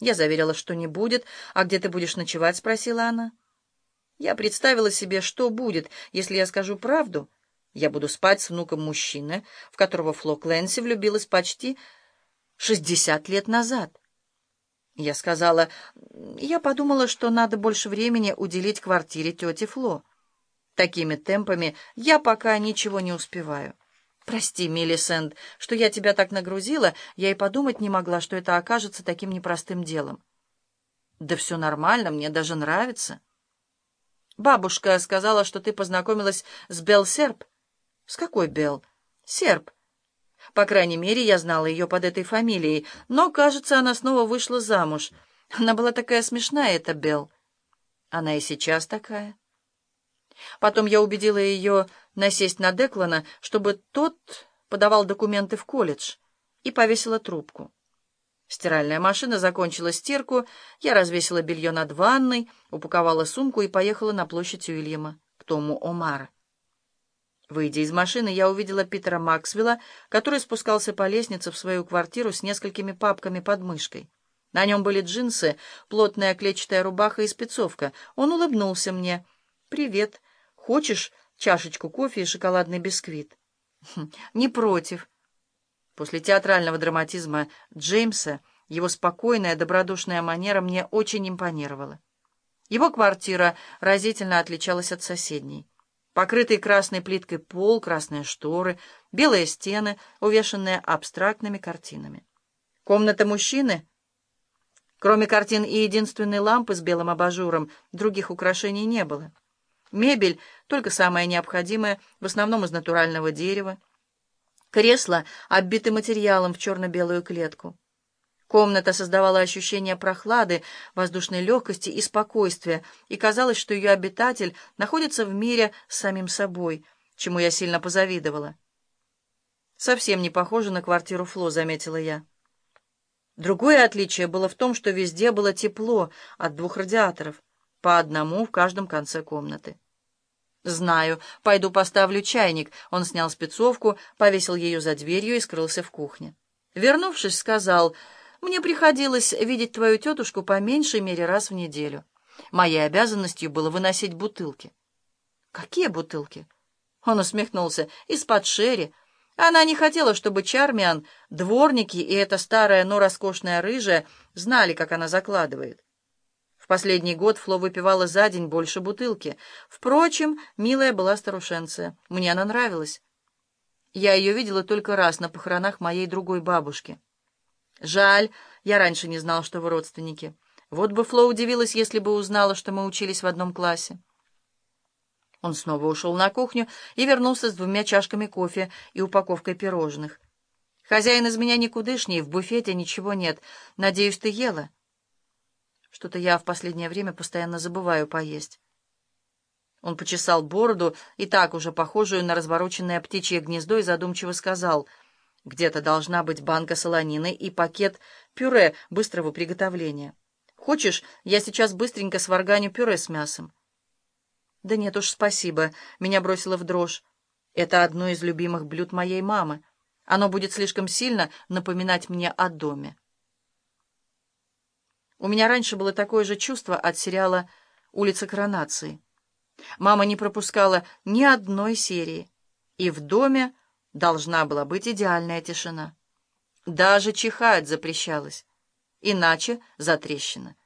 Я заверила, что не будет. «А где ты будешь ночевать?» — спросила она. Я представила себе, что будет, если я скажу правду. Я буду спать с внуком мужчины, в которого Фло Кленси влюбилась почти шестьдесят лет назад. Я сказала, я подумала, что надо больше времени уделить квартире тети Фло. Такими темпами я пока ничего не успеваю. Прости, Миллисент, что я тебя так нагрузила, я и подумать не могла, что это окажется таким непростым делом. Да все нормально, мне даже нравится. Бабушка сказала, что ты познакомилась с Белл Серп. С какой Белл? Серп. По крайней мере, я знала ее под этой фамилией, но, кажется, она снова вышла замуж. Она была такая смешная, эта Белл. Она и сейчас такая. Потом я убедила ее насесть на Деклана, чтобы тот подавал документы в колледж, и повесила трубку. Стиральная машина закончила стирку, я развесила белье над ванной, упаковала сумку и поехала на площадь Уильяма, к Тому Омара. Выйдя из машины, я увидела Питера Максвелла, который спускался по лестнице в свою квартиру с несколькими папками под мышкой. На нем были джинсы, плотная клетчатая рубаха и спецовка. Он улыбнулся мне. «Привет. Хочешь чашечку кофе и шоколадный бисквит?» «Хм, «Не против». После театрального драматизма Джеймса его спокойная, добродушная манера мне очень импонировала. Его квартира разительно отличалась от соседней. Покрытый красной плиткой пол, красные шторы, белые стены, увешанные абстрактными картинами. Комната мужчины, кроме картин и единственной лампы с белым абажуром, других украшений не было. Мебель, только самая необходимая, в основном из натурального дерева. Кресло, оббиты материалом в черно-белую клетку. Комната создавала ощущение прохлады, воздушной легкости и спокойствия, и казалось, что ее обитатель находится в мире с самим собой, чему я сильно позавидовала. «Совсем не похоже на квартиру Фло», — заметила я. Другое отличие было в том, что везде было тепло от двух радиаторов, по одному в каждом конце комнаты. «Знаю. Пойду поставлю чайник». Он снял спецовку, повесил ее за дверью и скрылся в кухне. Вернувшись, сказал... Мне приходилось видеть твою тетушку по меньшей мере раз в неделю. Моей обязанностью было выносить бутылки. Какие бутылки? Он усмехнулся. Из-под шерри. Она не хотела, чтобы Чармиан, дворники и эта старая, но роскошная рыжая знали, как она закладывает. В последний год Фло выпивала за день больше бутылки. Впрочем, милая была старушенция. Мне она нравилась. Я ее видела только раз на похоронах моей другой бабушки. Жаль, я раньше не знал, что вы родственники. Вот бы Фло удивилась, если бы узнала, что мы учились в одном классе. Он снова ушел на кухню и вернулся с двумя чашками кофе и упаковкой пирожных. «Хозяин из меня никудышний, в буфете ничего нет. Надеюсь, ты ела?» «Что-то я в последнее время постоянно забываю поесть». Он почесал бороду, и так уже похожую на развороченное птичье гнездо, и задумчиво сказал — где-то должна быть банка солонины и пакет пюре быстрого приготовления. Хочешь, я сейчас быстренько сварганю пюре с мясом? Да нет уж, спасибо. Меня бросило в дрожь. Это одно из любимых блюд моей мамы. Оно будет слишком сильно напоминать мне о доме. У меня раньше было такое же чувство от сериала «Улица коронации». Мама не пропускала ни одной серии. И в доме должна была быть идеальная тишина. Даже чихать запрещалось, иначе затрещина.